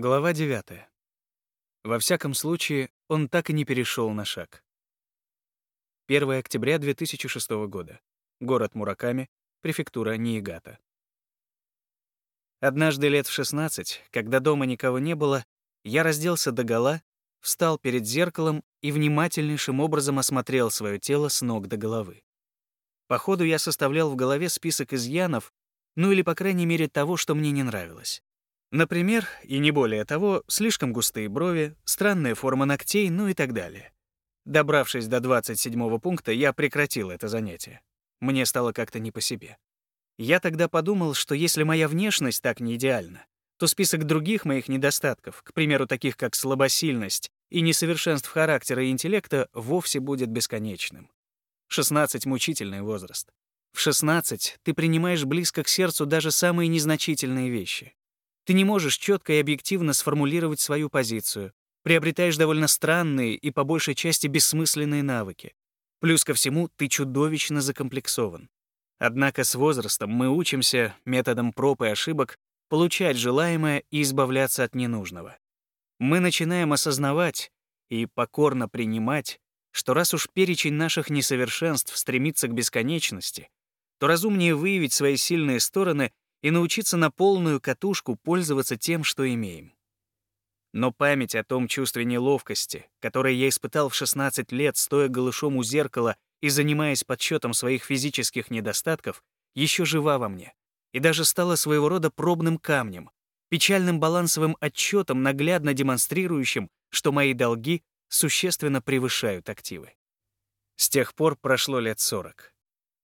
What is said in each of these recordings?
Глава 9. Во всяком случае, он так и не перешел на шаг. 1 октября 2006 года. Город Мураками, префектура Ниигата. Однажды лет в 16, когда дома никого не было, я разделся догола, встал перед зеркалом и внимательнейшим образом осмотрел свое тело с ног до головы. По ходу я составлял в голове список изъянов, ну или, по крайней мере, того, что мне не нравилось. Например, и не более того, слишком густые брови, странная форма ногтей, ну и так далее. Добравшись до 27 пункта, я прекратил это занятие. Мне стало как-то не по себе. Я тогда подумал, что если моя внешность так не идеальна, то список других моих недостатков, к примеру, таких как слабосильность и несовершенств характера и интеллекта, вовсе будет бесконечным. 16 — мучительный возраст. В 16 ты принимаешь близко к сердцу даже самые незначительные вещи. Ты не можешь четко и объективно сформулировать свою позицию, приобретаешь довольно странные и по большей части бессмысленные навыки. Плюс ко всему, ты чудовищно закомплексован. Однако с возрастом мы учимся методом проб и ошибок получать желаемое и избавляться от ненужного. Мы начинаем осознавать и покорно принимать, что раз уж перечень наших несовершенств стремится к бесконечности, то разумнее выявить свои сильные стороны и научиться на полную катушку пользоваться тем, что имеем. Но память о том чувстве неловкости, которое я испытал в 16 лет, стоя голышом у зеркала и занимаясь подсчетом своих физических недостатков, еще жива во мне и даже стала своего рода пробным камнем, печальным балансовым отчетом, наглядно демонстрирующим, что мои долги существенно превышают активы. С тех пор прошло лет 40.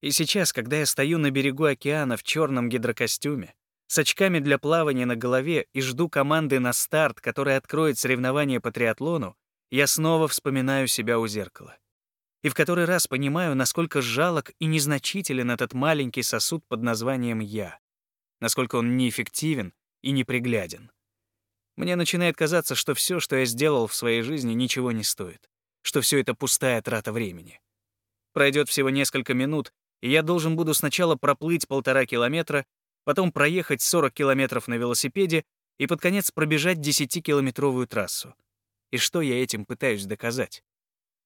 И сейчас, когда я стою на берегу океана в черном гидрокостюме, с очками для плавания на голове и жду команды на старт, которая откроет соревнование по триатлону, я снова вспоминаю себя у зеркала. И в который раз понимаю, насколько жалок и незначителен этот маленький сосуд под названием «я», насколько он неэффективен и непригляден. Мне начинает казаться, что все, что я сделал в своей жизни, ничего не стоит, что все это пустая трата времени. Пройдет всего несколько минут, и я должен буду сначала проплыть полтора километра, потом проехать 40 километров на велосипеде и под конец пробежать 10-километровую трассу. И что я этим пытаюсь доказать?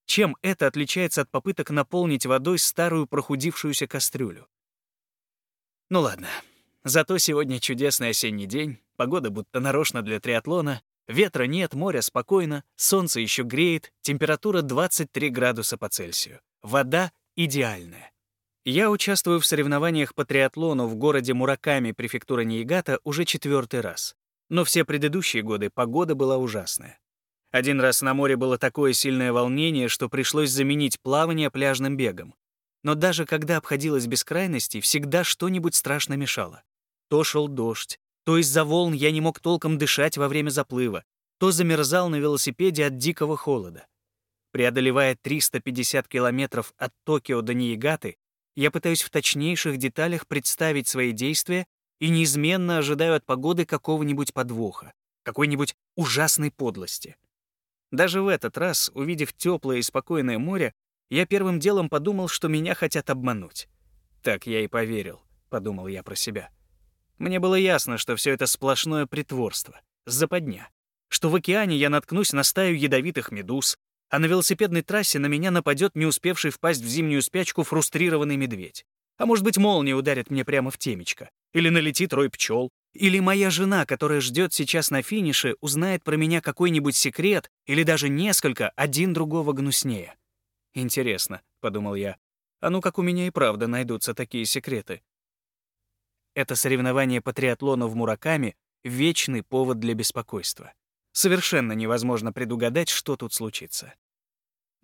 Чем это отличается от попыток наполнить водой старую прохудившуюся кастрюлю? Ну ладно. Зато сегодня чудесный осенний день, погода будто нарочно для триатлона, ветра нет, моря спокойно, солнце еще греет, температура 23 градуса по Цельсию. Вода идеальная. Я участвую в соревнованиях по триатлону в городе Мураками, префектура Ниигата, уже четвертый раз. Но все предыдущие годы погода была ужасная. Один раз на море было такое сильное волнение, что пришлось заменить плавание пляжным бегом. Но даже когда обходилось без крайностей, всегда что-нибудь страшно мешало. То шел дождь, то из-за волн я не мог толком дышать во время заплыва, то замерзал на велосипеде от дикого холода. Преодолевая 350 километров от Токио до Ниигаты, я пытаюсь в точнейших деталях представить свои действия и неизменно ожидаю от погоды какого-нибудь подвоха, какой-нибудь ужасной подлости. Даже в этот раз, увидев теплое и спокойное море, я первым делом подумал, что меня хотят обмануть. Так я и поверил, подумал я про себя. Мне было ясно, что все это сплошное притворство, западня, что в океане я наткнусь на стаю ядовитых медуз, а на велосипедной трассе на меня нападет не успевший впасть в зимнюю спячку фрустрированный медведь. А может быть, молния ударит мне прямо в темечко. Или налетит рой пчел. Или моя жена, которая ждет сейчас на финише, узнает про меня какой-нибудь секрет, или даже несколько, один другого гнуснее. «Интересно», — подумал я, — «а ну как у меня и правда найдутся такие секреты?» Это соревнование по триатлону в Мураками — вечный повод для беспокойства. Совершенно невозможно предугадать, что тут случится.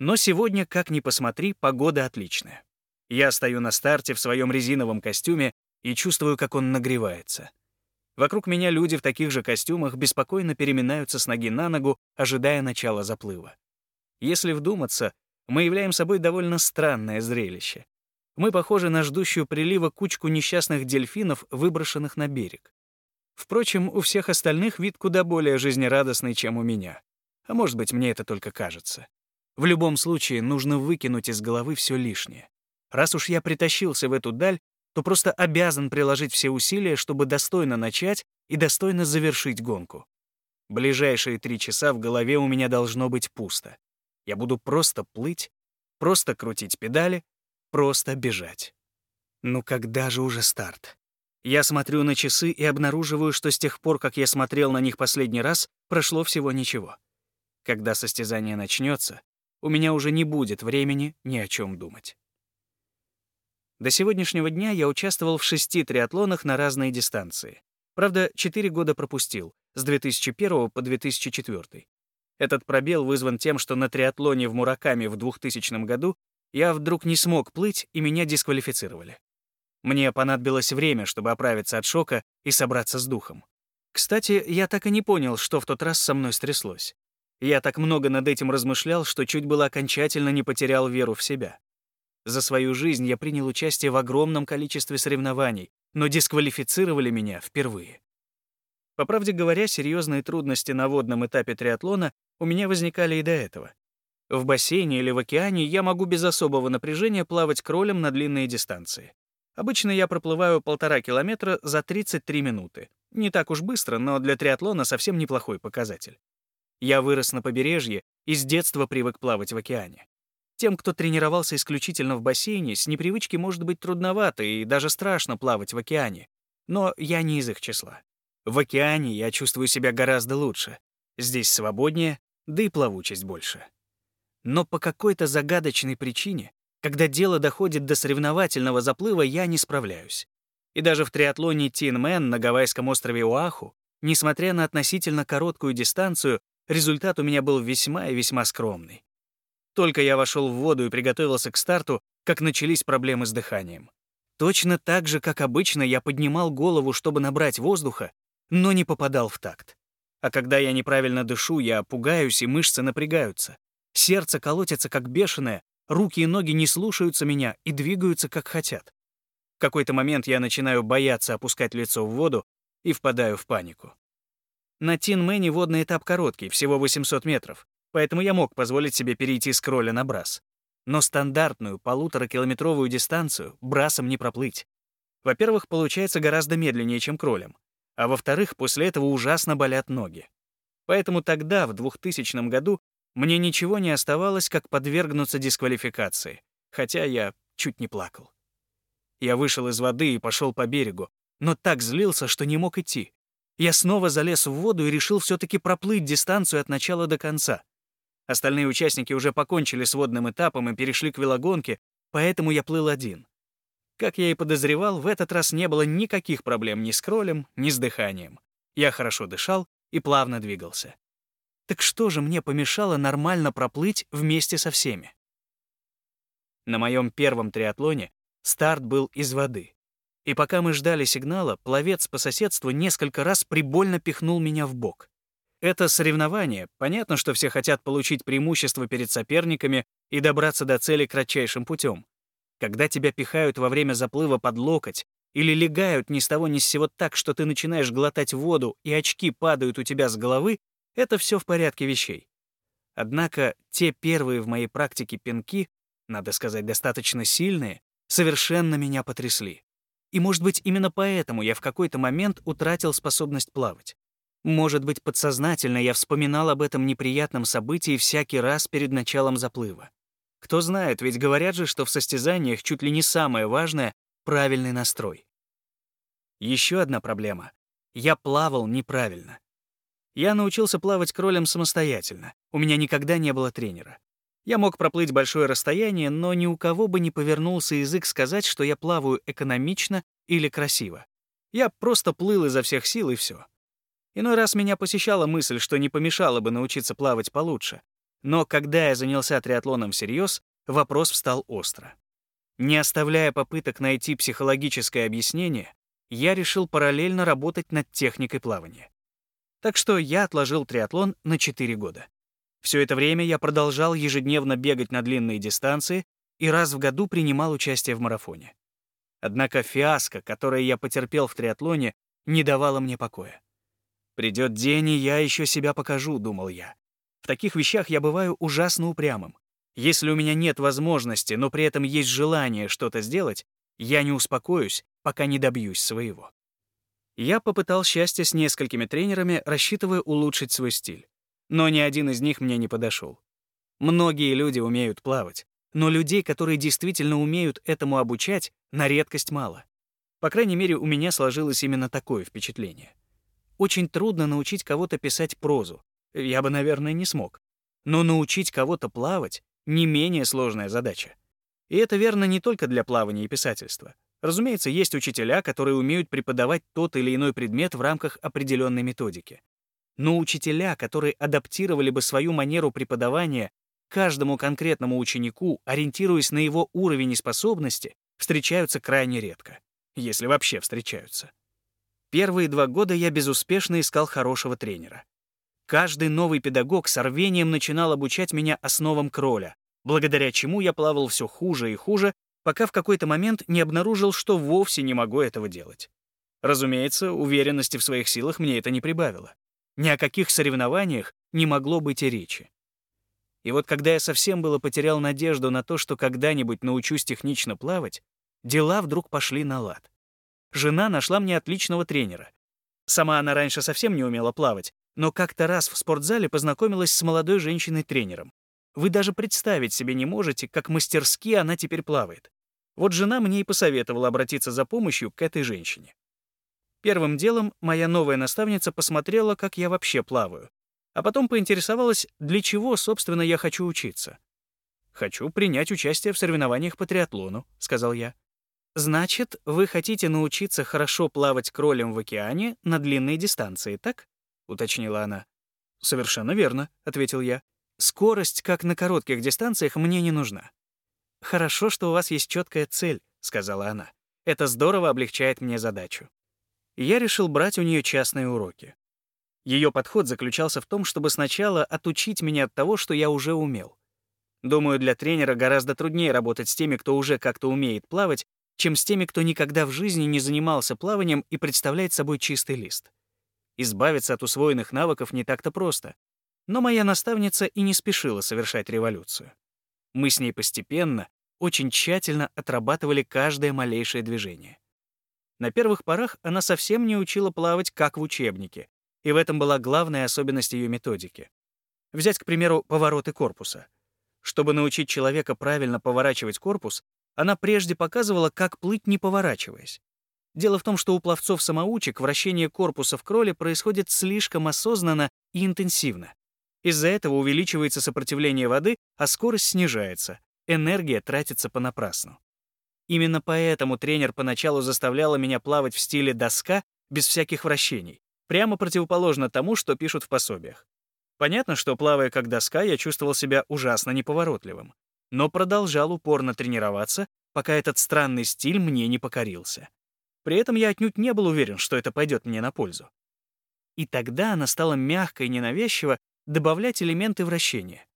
Но сегодня, как ни посмотри, погода отличная. Я стою на старте в своем резиновом костюме и чувствую, как он нагревается. Вокруг меня люди в таких же костюмах беспокойно переминаются с ноги на ногу, ожидая начала заплыва. Если вдуматься, мы являем собой довольно странное зрелище. Мы похожи на ждущую прилива кучку несчастных дельфинов, выброшенных на берег. Впрочем, у всех остальных вид куда более жизнерадостный, чем у меня. А может быть, мне это только кажется. В любом случае, нужно выкинуть из головы все лишнее. Раз уж я притащился в эту даль, то просто обязан приложить все усилия, чтобы достойно начать и достойно завершить гонку. Ближайшие три часа в голове у меня должно быть пусто. Я буду просто плыть, просто крутить педали, просто бежать. Ну когда же уже старт? Я смотрю на часы и обнаруживаю, что с тех пор, как я смотрел на них последний раз, прошло всего ничего. Когда состязание начнется, у меня уже не будет времени ни о чем думать. До сегодняшнего дня я участвовал в шести триатлонах на разные дистанции. Правда, четыре года пропустил, с 2001 по 2004. Этот пробел вызван тем, что на триатлоне в Мураками в 2000 году я вдруг не смог плыть, и меня дисквалифицировали. Мне понадобилось время, чтобы оправиться от шока и собраться с духом. Кстати, я так и не понял, что в тот раз со мной стряслось. Я так много над этим размышлял, что чуть было окончательно не потерял веру в себя. За свою жизнь я принял участие в огромном количестве соревнований, но дисквалифицировали меня впервые. По правде говоря, серьезные трудности на водном этапе триатлона у меня возникали и до этого. В бассейне или в океане я могу без особого напряжения плавать кролем на длинные дистанции. Обычно я проплываю полтора километра за 33 минуты. Не так уж быстро, но для триатлона совсем неплохой показатель. Я вырос на побережье и с детства привык плавать в океане. Тем, кто тренировался исключительно в бассейне, с непривычки может быть трудновато и даже страшно плавать в океане. Но я не из их числа. В океане я чувствую себя гораздо лучше. Здесь свободнее, да и плавучесть больше. Но по какой-то загадочной причине когда дело доходит до соревновательного заплыва, я не справляюсь. И даже в триатлоне Тинмен на гавайском острове Уаху, несмотря на относительно короткую дистанцию, результат у меня был весьма и весьма скромный. Только я вошел в воду и приготовился к старту, как начались проблемы с дыханием. Точно так же, как обычно, я поднимал голову, чтобы набрать воздуха, но не попадал в такт. А когда я неправильно дышу, я пугаюсь, и мышцы напрягаются. Сердце колотится как бешеное, Руки и ноги не слушаются меня и двигаются, как хотят. В какой-то момент я начинаю бояться опускать лицо в воду и впадаю в панику. На Тин-Мэне водный этап короткий, всего 800 метров, поэтому я мог позволить себе перейти с кроля на брас. Но стандартную полуторакилометровую дистанцию брасом не проплыть. Во-первых, получается гораздо медленнее, чем кролем. А во-вторых, после этого ужасно болят ноги. Поэтому тогда, в 2000 году, мне ничего не оставалось, как подвергнуться дисквалификации, хотя я чуть не плакал. Я вышел из воды и пошел по берегу, но так злился, что не мог идти. Я снова залез в воду и решил все таки проплыть дистанцию от начала до конца. Остальные участники уже покончили с водным этапом и перешли к велогонке, поэтому я плыл один. Как я и подозревал, в этот раз не было никаких проблем ни с кролем, ни с дыханием. Я хорошо дышал и плавно двигался. Так что же мне помешало нормально проплыть вместе со всеми? На моем первом триатлоне старт был из воды. И пока мы ждали сигнала, пловец по соседству несколько раз прибольно пихнул меня в бок. Это соревнование. Понятно, что все хотят получить преимущество перед соперниками и добраться до цели кратчайшим путем. Когда тебя пихают во время заплыва под локоть или легают ни с того ни с сего так, что ты начинаешь глотать воду и очки падают у тебя с головы, это все в порядке вещей. Однако те первые в моей практике пинки, надо сказать, достаточно сильные, совершенно меня потрясли. И, может быть, именно поэтому я в какой-то момент утратил способность плавать. Может быть, подсознательно я вспоминал об этом неприятном событии всякий раз перед началом заплыва. Кто знает, ведь говорят же, что в состязаниях чуть ли не самое важное — правильный настрой. Еще одна проблема. Я плавал неправильно. Я научился плавать кролем самостоятельно. У меня никогда не было тренера. Я мог проплыть большое расстояние, но ни у кого бы не повернулся язык сказать, что я плаваю экономично или красиво. Я просто плыл изо всех сил, и все. Иной раз меня посещала мысль, что не помешало бы научиться плавать получше. Но когда я занялся триатлоном всерьез, вопрос встал остро. Не оставляя попыток найти психологическое объяснение, я решил параллельно работать над техникой плавания. Так что я отложил триатлон на 4 года. Все это время я продолжал ежедневно бегать на длинные дистанции и раз в году принимал участие в марафоне. Однако фиаско, которое я потерпел в триатлоне, не давало мне покоя. «Придет день, и я еще себя покажу», — думал я. В таких вещах я бываю ужасно упрямым. Если у меня нет возможности, но при этом есть желание что-то сделать, я не успокоюсь, пока не добьюсь своего. Я попытал счастье с несколькими тренерами, рассчитывая улучшить свой стиль. Но ни один из них мне не подошел. Многие люди умеют плавать, но людей, которые действительно умеют этому обучать, на редкость мало. По крайней мере, у меня сложилось именно такое впечатление. Очень трудно научить кого-то писать прозу. Я бы, наверное, не смог. Но научить кого-то плавать — не менее сложная задача. И это верно не только для плавания и писательства. Разумеется, есть учителя, которые умеют преподавать тот или иной предмет в рамках определенной методики. Но учителя, которые адаптировали бы свою манеру преподавания каждому конкретному ученику, ориентируясь на его уровень и способности, встречаются крайне редко, если вообще встречаются. Первые два года я безуспешно искал хорошего тренера. Каждый новый педагог с рвением начинал обучать меня основам кроля, благодаря чему я плавал все хуже и хуже, пока в какой-то момент не обнаружил, что вовсе не могу этого делать. Разумеется, уверенности в своих силах мне это не прибавило. Ни о каких соревнованиях не могло быть и речи. И вот когда я совсем было потерял надежду на то, что когда-нибудь научусь технично плавать, дела вдруг пошли на лад. Жена нашла мне отличного тренера. Сама она раньше совсем не умела плавать, но как-то раз в спортзале познакомилась с молодой женщиной-тренером. Вы даже представить себе не можете, как мастерски она теперь плавает. Вот жена мне и посоветовала обратиться за помощью к этой женщине. Первым делом моя новая наставница посмотрела, как я вообще плаваю, а потом поинтересовалась, для чего, собственно, я хочу учиться. «Хочу принять участие в соревнованиях по триатлону», — сказал я. «Значит, вы хотите научиться хорошо плавать кролем в океане на длинной дистанции, так?» — уточнила она. «Совершенно верно», — ответил я. «Скорость, как на коротких дистанциях, мне не нужна. «Хорошо, что у вас есть четкая цель», — сказала она. «Это здорово облегчает мне задачу». Я решил брать у нее частные уроки. Ее подход заключался в том, чтобы сначала отучить меня от того, что я уже умел. Думаю, для тренера гораздо труднее работать с теми, кто уже как-то умеет плавать, чем с теми, кто никогда в жизни не занимался плаванием и представляет собой чистый лист. Избавиться от усвоенных навыков не так-то просто. Но моя наставница и не спешила совершать революцию. Мы с ней постепенно, очень тщательно отрабатывали каждое малейшее движение. На первых порах она совсем не учила плавать, как в учебнике, и в этом была главная особенность ее методики. Взять, к примеру, повороты корпуса. Чтобы научить человека правильно поворачивать корпус, она прежде показывала, как плыть, не поворачиваясь. Дело в том, что у пловцов-самоучек вращение корпуса в кроле происходит слишком осознанно и интенсивно. Из-за этого увеличивается сопротивление воды, а скорость снижается. Энергия тратится понапрасну. Именно поэтому тренер поначалу заставляла меня плавать в стиле доска без всяких вращений, прямо противоположно тому, что пишут в пособиях. Понятно, что плавая как доска, я чувствовал себя ужасно неповоротливым, но продолжал упорно тренироваться, пока этот странный стиль мне не покорился. При этом я отнюдь не был уверен, что это пойдет мне на пользу. И тогда она стала мягко и ненавязчиво добавлять элементы вращения.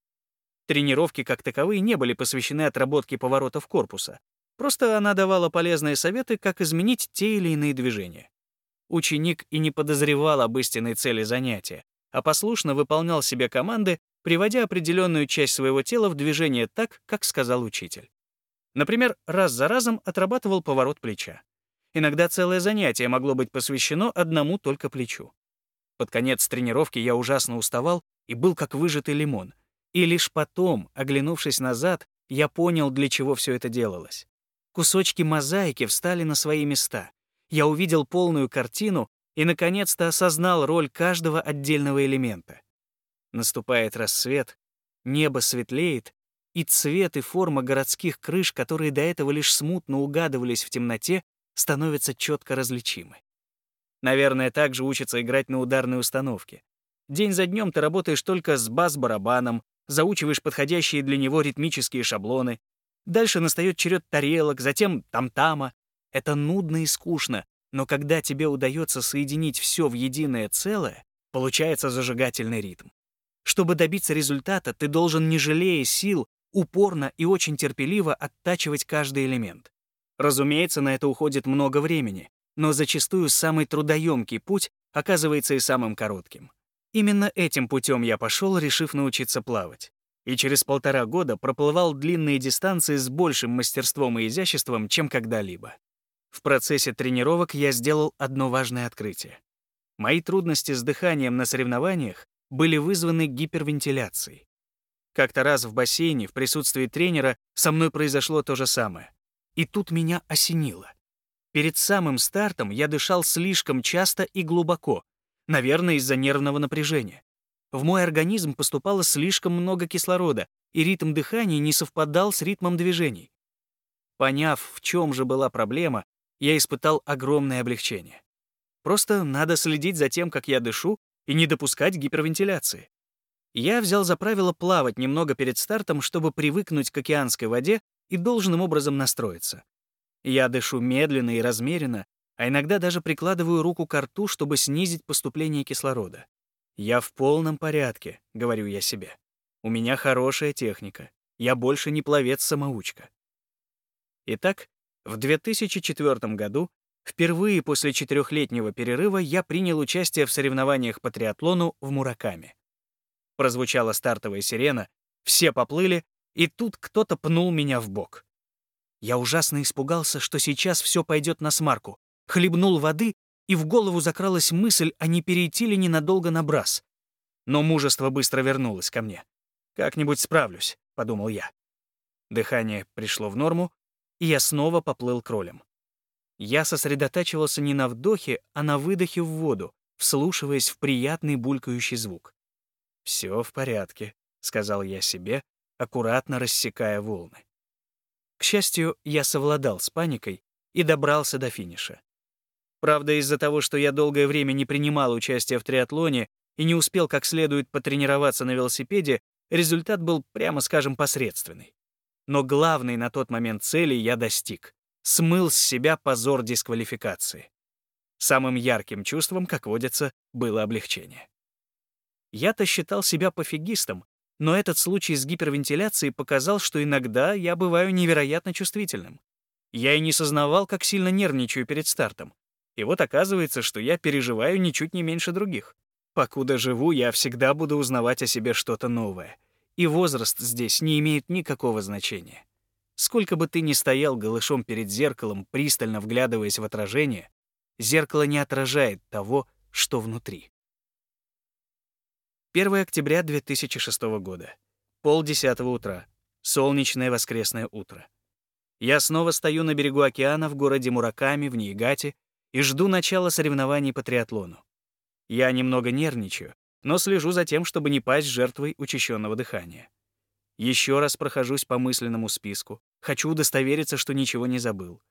Тренировки как таковые не были посвящены отработке поворотов корпуса. Просто она давала полезные советы, как изменить те или иные движения. Ученик и не подозревал об истинной цели занятия, а послушно выполнял себе команды, приводя определенную часть своего тела в движение так, как сказал учитель. Например, раз за разом отрабатывал поворот плеча. Иногда целое занятие могло быть посвящено одному только плечу. Под конец тренировки я ужасно уставал и был как выжатый лимон. И лишь потом, оглянувшись назад, я понял, для чего все это делалось. Кусочки мозаики встали на свои места. Я увидел полную картину и, наконец-то, осознал роль каждого отдельного элемента. Наступает рассвет, небо светлеет, и цвет и форма городских крыш, которые до этого лишь смутно угадывались в темноте, становятся четко различимы. Наверное, также учатся играть на ударной установке. День за днем ты работаешь только с бас-барабаном, заучиваешь подходящие для него ритмические шаблоны. Дальше настает черед тарелок, затем там-тама. Это нудно и скучно, но когда тебе удается соединить все в единое целое, получается зажигательный ритм. Чтобы добиться результата, ты должен, не жалея сил, упорно и очень терпеливо оттачивать каждый элемент. Разумеется, на это уходит много времени, но зачастую самый трудоемкий путь оказывается и самым коротким. Именно этим путем я пошел, решив научиться плавать. И через полтора года проплывал длинные дистанции с большим мастерством и изяществом, чем когда-либо. В процессе тренировок я сделал одно важное открытие. Мои трудности с дыханием на соревнованиях были вызваны гипервентиляцией. Как-то раз в бассейне в присутствии тренера со мной произошло то же самое. И тут меня осенило. Перед самым стартом я дышал слишком часто и глубоко, наверное, из-за нервного напряжения. В мой организм поступало слишком много кислорода, и ритм дыхания не совпадал с ритмом движений. Поняв, в чем же была проблема, я испытал огромное облегчение. Просто надо следить за тем, как я дышу, и не допускать гипервентиляции. Я взял за правило плавать немного перед стартом, чтобы привыкнуть к океанской воде и должным образом настроиться. Я дышу медленно и размеренно, а иногда даже прикладываю руку к рту, чтобы снизить поступление кислорода. «Я в полном порядке», — говорю я себе. «У меня хорошая техника. Я больше не пловец-самоучка». Итак, в 2004 году, впервые после четырехлетнего перерыва, я принял участие в соревнованиях по триатлону в Мураками. Прозвучала стартовая сирена, все поплыли, и тут кто-то пнул меня в бок. Я ужасно испугался, что сейчас все пойдет на смарку. Хлебнул воды, и в голову закралась мысль, а не перейти ли ненадолго на брас. Но мужество быстро вернулось ко мне. «Как-нибудь справлюсь», — подумал я. Дыхание пришло в норму, и я снова поплыл кролем. Я сосредотачивался не на вдохе, а на выдохе в воду, вслушиваясь в приятный булькающий звук. «Все в порядке», — сказал я себе, аккуратно рассекая волны. К счастью, я совладал с паникой и добрался до финиша. Правда, из-за того, что я долгое время не принимал участие в триатлоне и не успел как следует потренироваться на велосипеде, результат был, прямо скажем, посредственный. Но главной на тот момент цели я достиг. Смыл с себя позор дисквалификации. Самым ярким чувством, как водится, было облегчение. Я-то считал себя пофигистом, но этот случай с гипервентиляцией показал, что иногда я бываю невероятно чувствительным. Я и не сознавал, как сильно нервничаю перед стартом. И вот оказывается, что я переживаю ничуть не меньше других. Покуда живу, я всегда буду узнавать о себе что-то новое — и возраст здесь не имеет никакого значения. Сколько бы ты ни стоял голышом перед зеркалом, пристально вглядываясь в отражение, зеркало не отражает того, что внутри. 1 октября 2006 года. Полдесятого утра. Солнечное воскресное утро. Я снова стою на берегу океана в городе Мураками в Ниигате и жду начала соревнований по триатлону. Я немного нервничаю, но слежу за тем, чтобы не пасть жертвой учащенного дыхания. Еще раз прохожусь по мысленному списку. Хочу удостовериться, что ничего не забыл.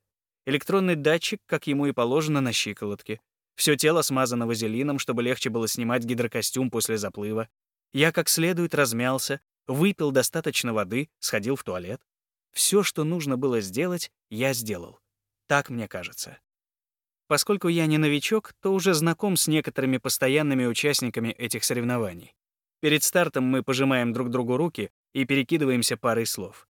Электронный датчик, как ему и положено, на щиколотке. Все тело смазано вазелином, чтобы легче было снимать гидрокостюм после заплыва. Я как следует размялся, выпил достаточно воды, сходил в туалет. Все, что нужно было сделать, я сделал. Так мне кажется. Поскольку я не новичок, то уже знаком с некоторыми постоянными участниками этих соревнований. Перед стартом мы пожимаем друг другу руки и перекидываемся парой слов.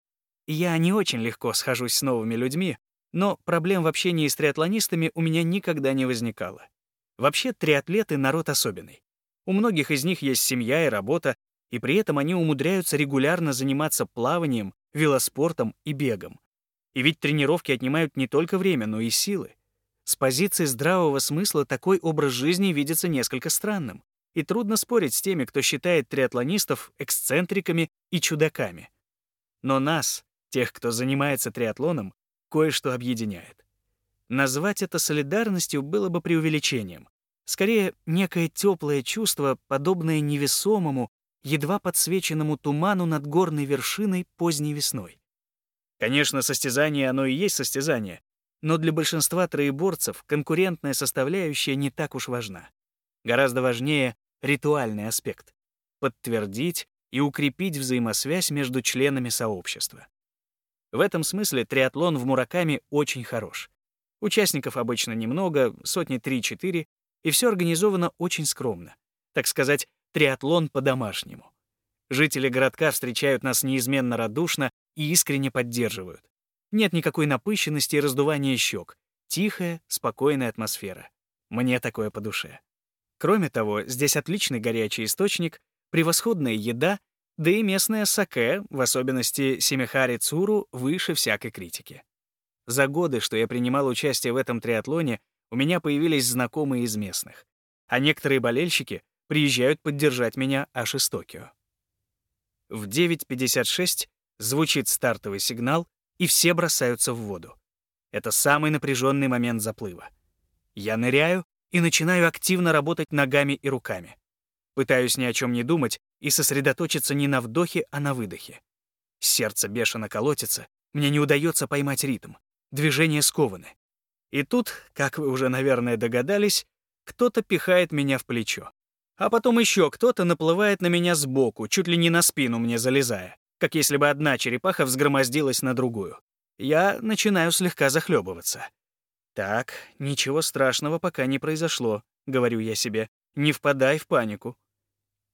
Я не очень легко схожусь с новыми людьми, но проблем в общении с триатлонистами у меня никогда не возникало. Вообще, триатлеты — народ особенный. У многих из них есть семья и работа, и при этом они умудряются регулярно заниматься плаванием, велоспортом и бегом. И ведь тренировки отнимают не только время, но и силы. С позиции здравого смысла такой образ жизни видится несколько странным, и трудно спорить с теми, кто считает триатлонистов эксцентриками и чудаками. Но нас, тех, кто занимается триатлоном, кое-что объединяет. Назвать это солидарностью было бы преувеличением. Скорее, некое теплое чувство, подобное невесомому, едва подсвеченному туману над горной вершиной поздней весной. Конечно, состязание оно и есть состязание, но для большинства троеборцев конкурентная составляющая не так уж важна. Гораздо важнее ритуальный аспект — подтвердить и укрепить взаимосвязь между членами сообщества. В этом смысле триатлон в Мураками очень хорош. Участников обычно немного, сотни три-четыре, и все организовано очень скромно. Так сказать, триатлон по-домашнему. Жители городка встречают нас неизменно радушно и искренне поддерживают. Нет никакой напыщенности и раздувания щек. Тихая, спокойная атмосфера. Мне такое по душе. Кроме того, здесь отличный горячий источник, превосходная еда, да и местная саке, в особенности семихари цуру, выше всякой критики. За годы, что я принимал участие в этом триатлоне, у меня появились знакомые из местных. А некоторые болельщики приезжают поддержать меня аж из Токио. В 9.56 звучит стартовый сигнал, и все бросаются в воду. Это самый напряженный момент заплыва. Я ныряю и начинаю активно работать ногами и руками. Пытаюсь ни о чем не думать и сосредоточиться не на вдохе, а на выдохе. Сердце бешено колотится, мне не удается поймать ритм. Движения скованы. И тут, как вы уже, наверное, догадались, кто-то пихает меня в плечо. А потом еще кто-то наплывает на меня сбоку, чуть ли не на спину мне залезая, как если бы одна черепаха взгромоздилась на другую. Я начинаю слегка захлебываться. «Так, ничего страшного пока не произошло», — говорю я себе. «Не впадай в панику».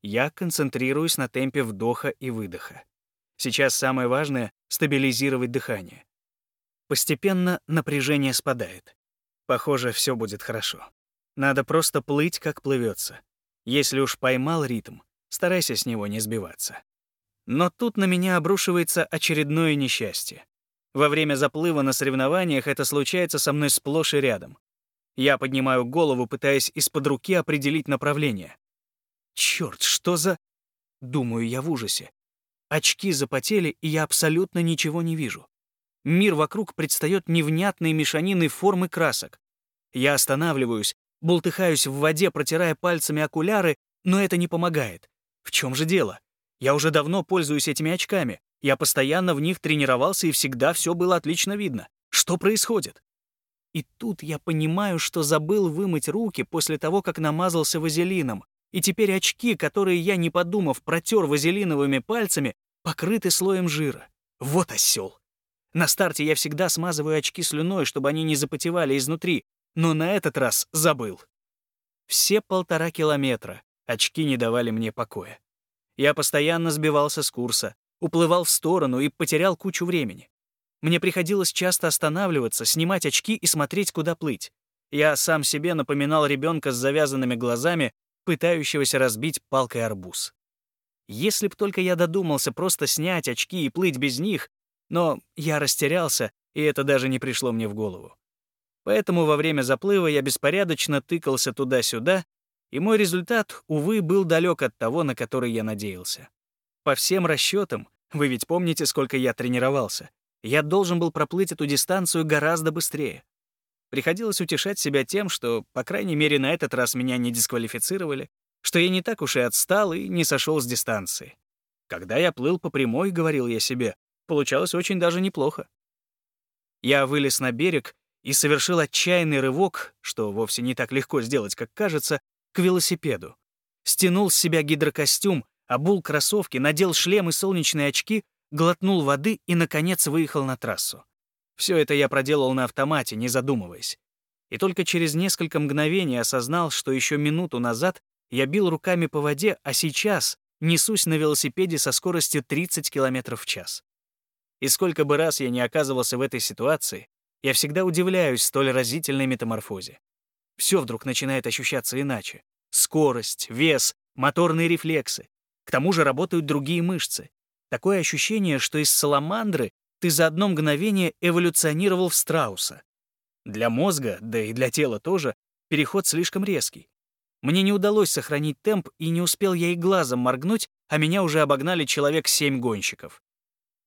Я концентрируюсь на темпе вдоха и выдоха. Сейчас самое важное — стабилизировать дыхание. Постепенно напряжение спадает. Похоже, все будет хорошо. Надо просто плыть, как плывется. Если уж поймал ритм, старайся с него не сбиваться. Но тут на меня обрушивается очередное несчастье. Во время заплыва на соревнованиях это случается со мной сплошь и рядом. Я поднимаю голову, пытаясь из-под руки определить направление. Черт, что за... Думаю я в ужасе. Очки запотели, и я абсолютно ничего не вижу. Мир вокруг предстает невнятной мешаниной форм и красок. Я останавливаюсь, бултыхаюсь в воде, протирая пальцами окуляры, но это не помогает. В чем же дело? Я уже давно пользуюсь этими очками. Я постоянно в них тренировался, и всегда все было отлично видно. Что происходит? И тут я понимаю, что забыл вымыть руки после того, как намазался вазелином. И теперь очки, которые я, не подумав, протер вазелиновыми пальцами, покрыты слоем жира. Вот осел. На старте я всегда смазываю очки слюной, чтобы они не запотевали изнутри, но на этот раз забыл. Все полтора километра очки не давали мне покоя. Я постоянно сбивался с курса, уплывал в сторону и потерял кучу времени. Мне приходилось часто останавливаться, снимать очки и смотреть, куда плыть. Я сам себе напоминал ребенка с завязанными глазами, пытающегося разбить палкой арбуз. Если б только я додумался просто снять очки и плыть без них, но я растерялся, и это даже не пришло мне в голову. Поэтому во время заплыва я беспорядочно тыкался туда-сюда, и мой результат, увы, был далек от того, на который я надеялся. По всем расчетам, вы ведь помните, сколько я тренировался, я должен был проплыть эту дистанцию гораздо быстрее. Приходилось утешать себя тем, что, по крайней мере, на этот раз меня не дисквалифицировали, что я не так уж и отстал и не сошел с дистанции. Когда я плыл по прямой, говорил я себе, Получалось очень даже неплохо. Я вылез на берег и совершил отчаянный рывок, что вовсе не так легко сделать, как кажется, к велосипеду. Стянул с себя гидрокостюм, обул кроссовки, надел шлем и солнечные очки, глотнул воды и, наконец, выехал на трассу. Все это я проделал на автомате, не задумываясь. И только через несколько мгновений осознал, что еще минуту назад я бил руками по воде, а сейчас несусь на велосипеде со скоростью 30 км в час. И сколько бы раз я не оказывался в этой ситуации, я всегда удивляюсь столь разительной метаморфозе. Все вдруг начинает ощущаться иначе. Скорость, вес, моторные рефлексы. К тому же работают другие мышцы. Такое ощущение, что из саламандры ты за одно мгновение эволюционировал в страуса. Для мозга, да и для тела тоже, переход слишком резкий. Мне не удалось сохранить темп, и не успел я и глазом моргнуть, а меня уже обогнали человек семь гонщиков.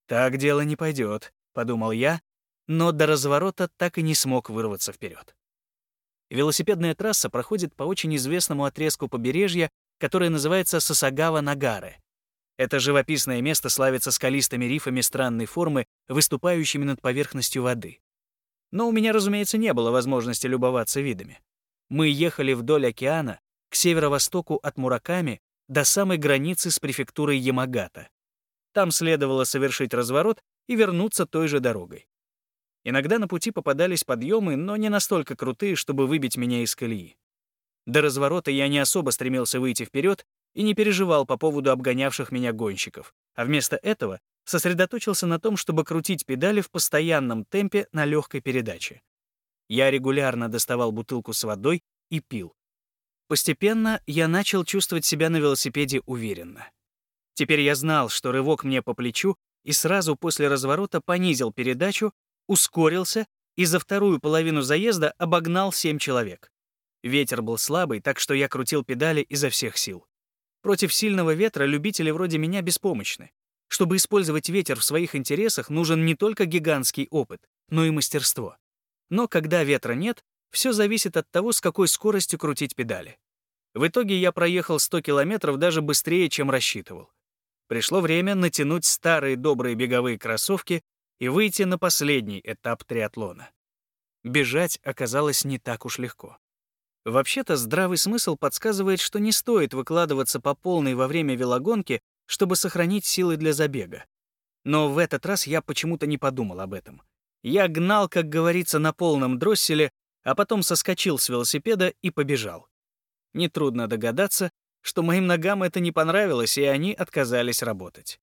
«Так дело не пойдет», — подумал я, но до разворота так и не смог вырваться вперед. Велосипедная трасса проходит по очень известному отрезку побережья, которое называется Сосагава-Нагаре. Это живописное место славится скалистыми рифами странной формы, выступающими над поверхностью воды. Но у меня, разумеется, не было возможности любоваться видами. Мы ехали вдоль океана, к северо-востоку от Мураками, до самой границы с префектурой Ямагата. Там следовало совершить разворот и вернуться той же дорогой. Иногда на пути попадались подъемы, но не настолько крутые, чтобы выбить меня из колеи. До разворота я не особо стремился выйти вперед и не переживал по поводу обгонявших меня гонщиков, а вместо этого сосредоточился на том, чтобы крутить педали в постоянном темпе на легкой передаче. Я регулярно доставал бутылку с водой и пил. Постепенно я начал чувствовать себя на велосипеде уверенно. Теперь я знал, что рывок мне по плечу, и сразу после разворота понизил передачу, ускорился и за вторую половину заезда обогнал семь человек. Ветер был слабый, так что я крутил педали изо всех сил. Против сильного ветра любители вроде меня беспомощны. Чтобы использовать ветер в своих интересах, нужен не только гигантский опыт, но и мастерство. Но когда ветра нет, все зависит от того, с какой скоростью крутить педали. В итоге я проехал 100 километров даже быстрее, чем рассчитывал. Пришло время натянуть старые добрые беговые кроссовки и выйти на последний этап триатлона. Бежать оказалось не так уж легко. Вообще-то здравый смысл подсказывает, что не стоит выкладываться по полной во время велогонки, чтобы сохранить силы для забега. Но в этот раз я почему-то не подумал об этом. Я гнал, как говорится, на полном дросселе, а потом соскочил с велосипеда и побежал. Нетрудно догадаться, что моим ногам это не понравилось, и они отказались работать.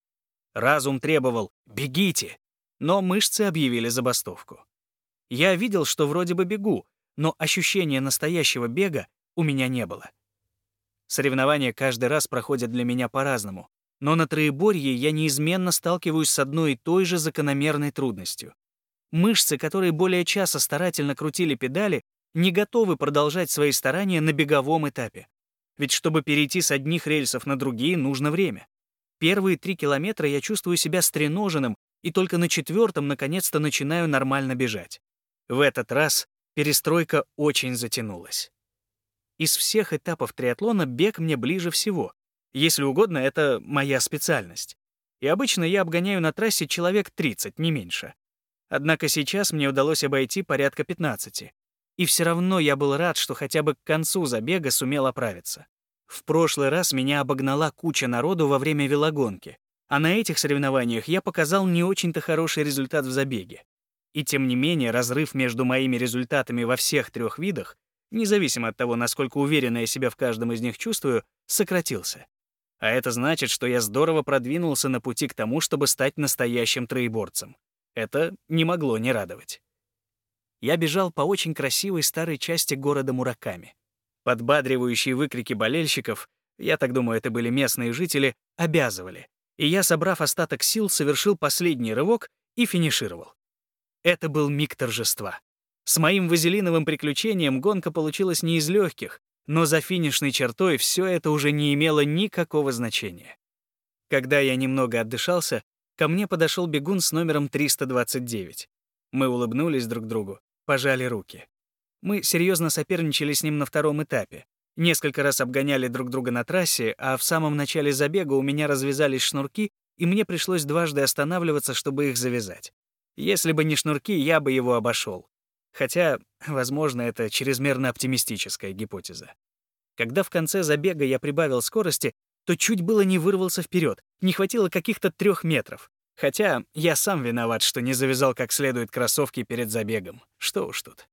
Разум требовал «бегите», но мышцы объявили забастовку. Я видел, что вроде бы бегу, но ощущения настоящего бега у меня не было. Соревнования каждый раз проходят для меня по-разному, но на троеборье я неизменно сталкиваюсь с одной и той же закономерной трудностью. Мышцы, которые более часа старательно крутили педали, не готовы продолжать свои старания на беговом этапе. Ведь чтобы перейти с одних рельсов на другие, нужно время. Первые три километра я чувствую себя стреноженным, и только на четвертом наконец-то начинаю нормально бежать. В этот раз перестройка очень затянулась. Из всех этапов триатлона бег мне ближе всего. Если угодно, это моя специальность. И обычно я обгоняю на трассе человек 30, не меньше. Однако сейчас мне удалось обойти порядка 15. И все равно я был рад, что хотя бы к концу забега сумел оправиться. В прошлый раз меня обогнала куча народу во время велогонки, а на этих соревнованиях я показал не очень-то хороший результат в забеге. И тем не менее, разрыв между моими результатами во всех трех видах, независимо от того, насколько уверенно я себя в каждом из них чувствую, сократился. А это значит, что я здорово продвинулся на пути к тому, чтобы стать настоящим троеборцем. Это не могло не радовать. Я бежал по очень красивой старой части города Мураками. Подбадривающие выкрики болельщиков, я так думаю, это были местные жители, обязывали. И я, собрав остаток сил, совершил последний рывок и финишировал. Это был миг торжества. С моим вазелиновым приключением гонка получилась не из легких, но за финишной чертой все это уже не имело никакого значения. Когда я немного отдышался, Ко мне подошел бегун с номером 329. Мы улыбнулись друг другу, пожали руки. Мы серьезно соперничали с ним на втором этапе. Несколько раз обгоняли друг друга на трассе, а в самом начале забега у меня развязались шнурки, и мне пришлось дважды останавливаться, чтобы их завязать. Если бы не шнурки, я бы его обошел. Хотя, возможно, это чрезмерно оптимистическая гипотеза. Когда в конце забега я прибавил скорости, то чуть было не вырвался вперед, не хватило каких-то трех метров. Хотя я сам виноват, что не завязал как следует кроссовки перед забегом. Что уж тут.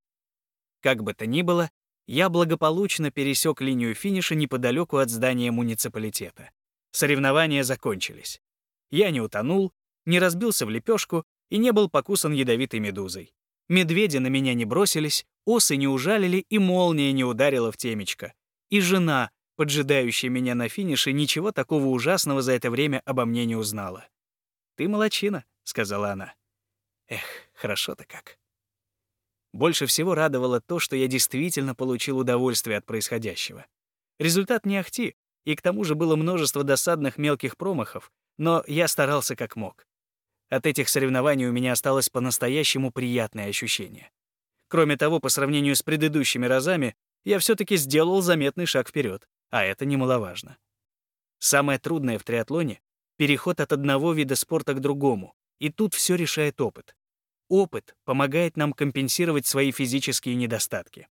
Как бы то ни было, я благополучно пересек линию финиша неподалеку от здания муниципалитета. Соревнования закончились. Я не утонул, не разбился в лепешку и не был покусан ядовитой медузой. Медведи на меня не бросились, осы не ужалили и молния не ударила в темечко. И жена, поджидающая меня на финише, ничего такого ужасного за это время обо мне не узнала. «Ты молочина», — сказала она. Эх, хорошо-то как. Больше всего радовало то, что я действительно получил удовольствие от происходящего. Результат не ахти, и к тому же было множество досадных мелких промахов, но я старался как мог. От этих соревнований у меня осталось по-настоящему приятное ощущение. Кроме того, по сравнению с предыдущими разами, я все таки сделал заметный шаг вперед а это немаловажно. Самое трудное в триатлоне — переход от одного вида спорта к другому, и тут все решает опыт. Опыт помогает нам компенсировать свои физические недостатки.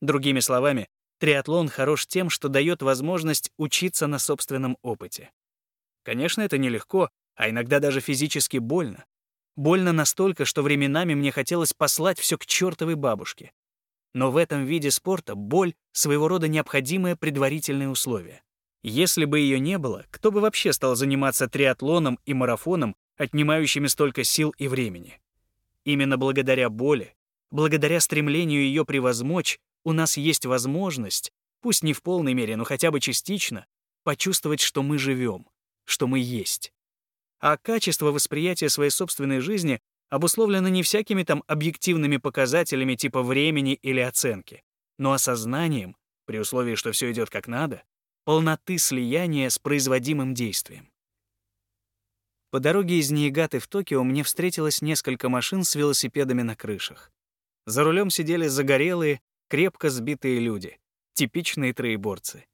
Другими словами, триатлон хорош тем, что дает возможность учиться на собственном опыте. Конечно, это нелегко, а иногда даже физически больно. Больно настолько, что временами мне хотелось послать все к чертовой бабушке. Но в этом виде спорта боль — своего рода необходимое предварительное условие. Если бы ее не было, кто бы вообще стал заниматься триатлоном и марафоном, отнимающими столько сил и времени? Именно благодаря боли, благодаря стремлению ее превозмочь, у нас есть возможность, пусть не в полной мере, но хотя бы частично, почувствовать, что мы живем, что мы есть. А качество восприятия своей собственной жизни обусловлено не всякими там объективными показателями типа времени или оценки, но осознанием, при условии, что все идет как надо, полноты слияния с производимым действием. По дороге из Ниигаты в Токио мне встретилось несколько машин с велосипедами на крышах. За рулем сидели загорелые, крепко сбитые люди, типичные троеборцы.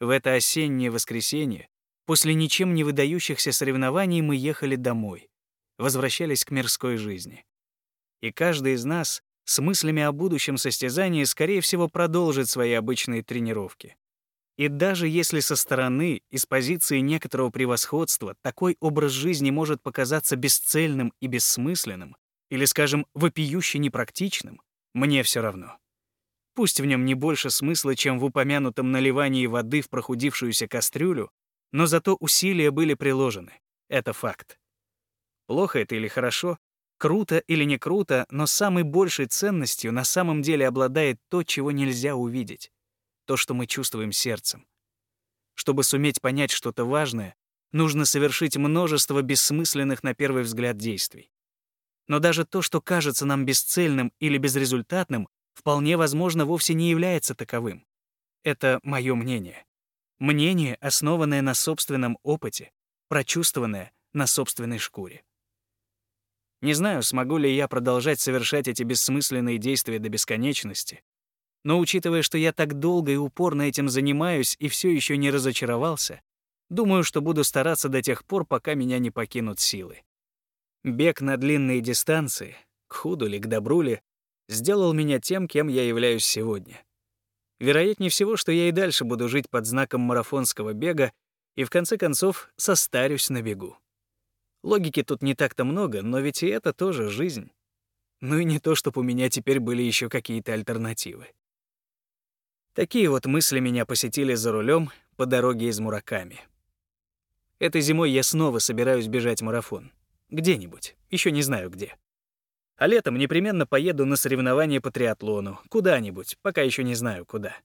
В это осеннее воскресенье, после ничем не выдающихся соревнований, мы ехали домой, возвращались к мирской жизни. И каждый из нас с мыслями о будущем состязании, скорее всего, продолжит свои обычные тренировки. И даже если со стороны, из позиции некоторого превосходства, такой образ жизни может показаться бесцельным и бессмысленным, или, скажем, вопиюще непрактичным, мне все равно. Пусть в нем не больше смысла, чем в упомянутом наливании воды в прохудившуюся кастрюлю, но зато усилия были приложены. Это факт. Плохо это или хорошо, круто или не круто, но самой большей ценностью на самом деле обладает то, чего нельзя увидеть то, что мы чувствуем сердцем. Чтобы суметь понять что-то важное, нужно совершить множество бессмысленных на первый взгляд действий. Но даже то, что кажется нам бесцельным или безрезультатным, вполне возможно вовсе не является таковым. Это мое мнение. Мнение, основанное на собственном опыте, прочувствованное на собственной шкуре. Не знаю, смогу ли я продолжать совершать эти бессмысленные действия до бесконечности, но учитывая, что я так долго и упорно этим занимаюсь и все еще не разочаровался, думаю, что буду стараться до тех пор, пока меня не покинут силы. Бег на длинные дистанции, к худу ли, к добру ли, сделал меня тем, кем я являюсь сегодня. Вероятнее всего, что я и дальше буду жить под знаком марафонского бега и, в конце концов, состарюсь на бегу. Логики тут не так-то много, но ведь и это тоже жизнь. Ну и не то, чтобы у меня теперь были еще какие-то альтернативы. Такие вот мысли меня посетили за рулем по дороге из Мураками. Этой зимой я снова собираюсь бежать марафон. Где-нибудь, еще не знаю где. А летом непременно поеду на соревнования по триатлону, куда-нибудь, пока еще не знаю куда.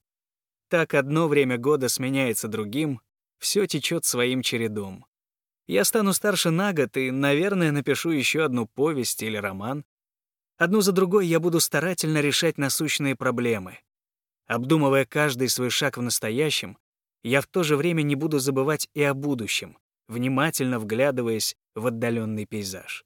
Так одно время года сменяется другим, все течет своим чередом. Я стану старше на год и, наверное, напишу еще одну повесть или роман. Одну за другой я буду старательно решать насущные проблемы, Обдумывая каждый свой шаг в настоящем, я в то же время не буду забывать и о будущем, внимательно вглядываясь в отдаленный пейзаж.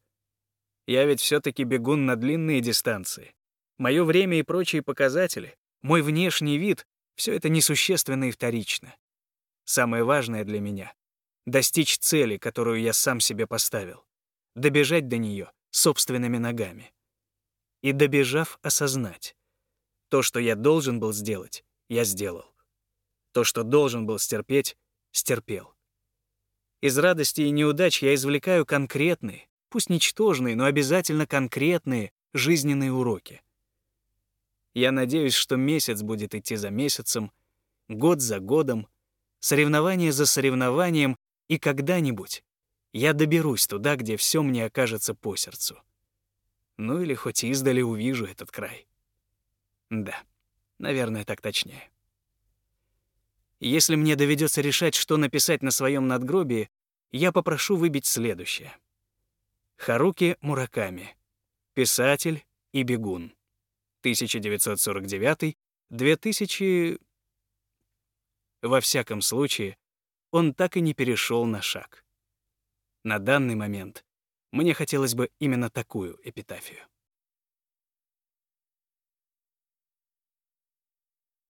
Я ведь все таки бегун на длинные дистанции. Мое время и прочие показатели, мой внешний вид — все это несущественно и вторично. Самое важное для меня — достичь цели, которую я сам себе поставил, добежать до нее собственными ногами. И добежав, осознать. То, что я должен был сделать, я сделал. То, что должен был стерпеть, стерпел. Из радости и неудач я извлекаю конкретные, пусть ничтожные, но обязательно конкретные жизненные уроки. Я надеюсь, что месяц будет идти за месяцем, год за годом, соревнование за соревнованием, и когда-нибудь я доберусь туда, где все мне окажется по сердцу. Ну или хоть издали увижу этот край. Да, наверное, так точнее. Если мне доведется решать, что написать на своем надгробии, я попрошу выбить следующее. Харуки Мураками. Писатель и бегун. 1949-2000... Во всяком случае, он так и не перешел на шаг. На данный момент мне хотелось бы именно такую эпитафию.